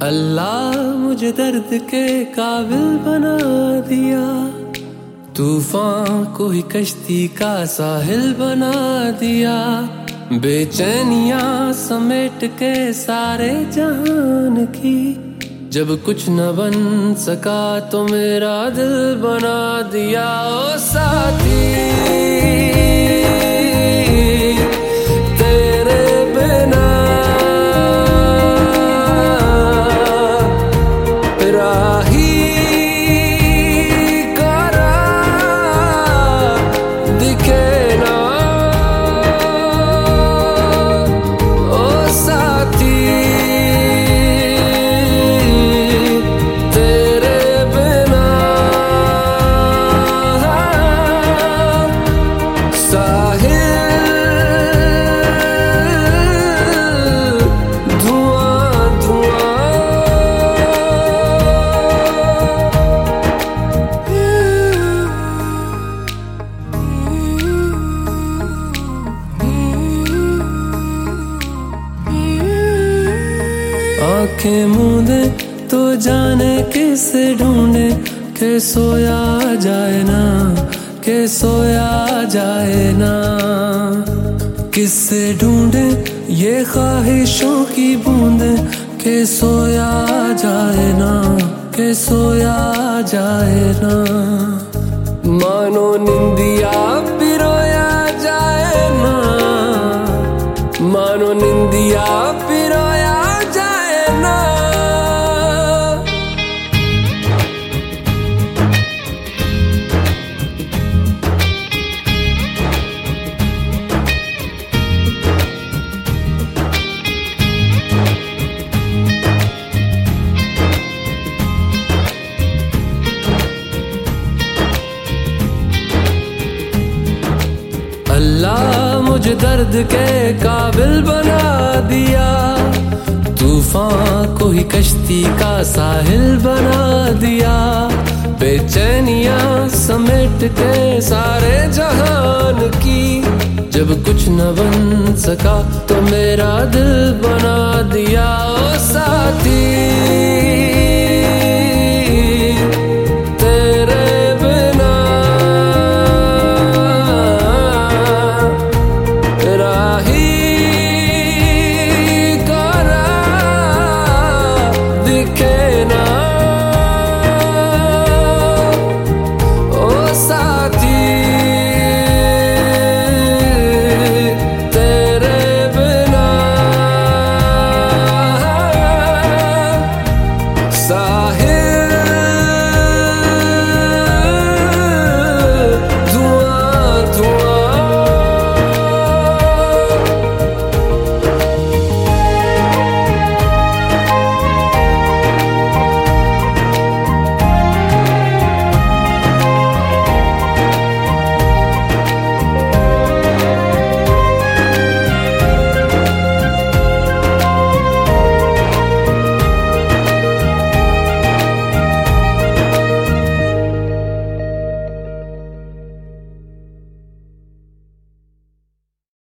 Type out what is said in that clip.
اللہ مجھے درد کے قابل بنا دیا۔ طوفان کو ہی کشتی کا ساحل بنا دیا۔ بے چینیاں سمیٹ کے سارے جہان کی۔ جب کچھ نہ بن سکا تو میرا دل بنا دیا۔ او ساتھی آنکھیں مودے تو جانے کس ڈھونڈے کہ سویا جائے نا، کہ سویا جائے نا۔ کس سے ڈھونڈے یہ خواہشوں کی بوندے کہ سویا جائے نا، کہ سویا جائے نا۔ مانو نندیا پرویا جائے نا۔ مانو نندیا پرویا اللہ مجھے درد کے قابل بنا دیا۔ طوفان کو ہی کشتی کا ساحل بنا دیا۔ بے چینیاں سمیٹ کے سارے جہان کی۔ جب کچھ نہ بن سکا تو میرا دل بنا دیا۔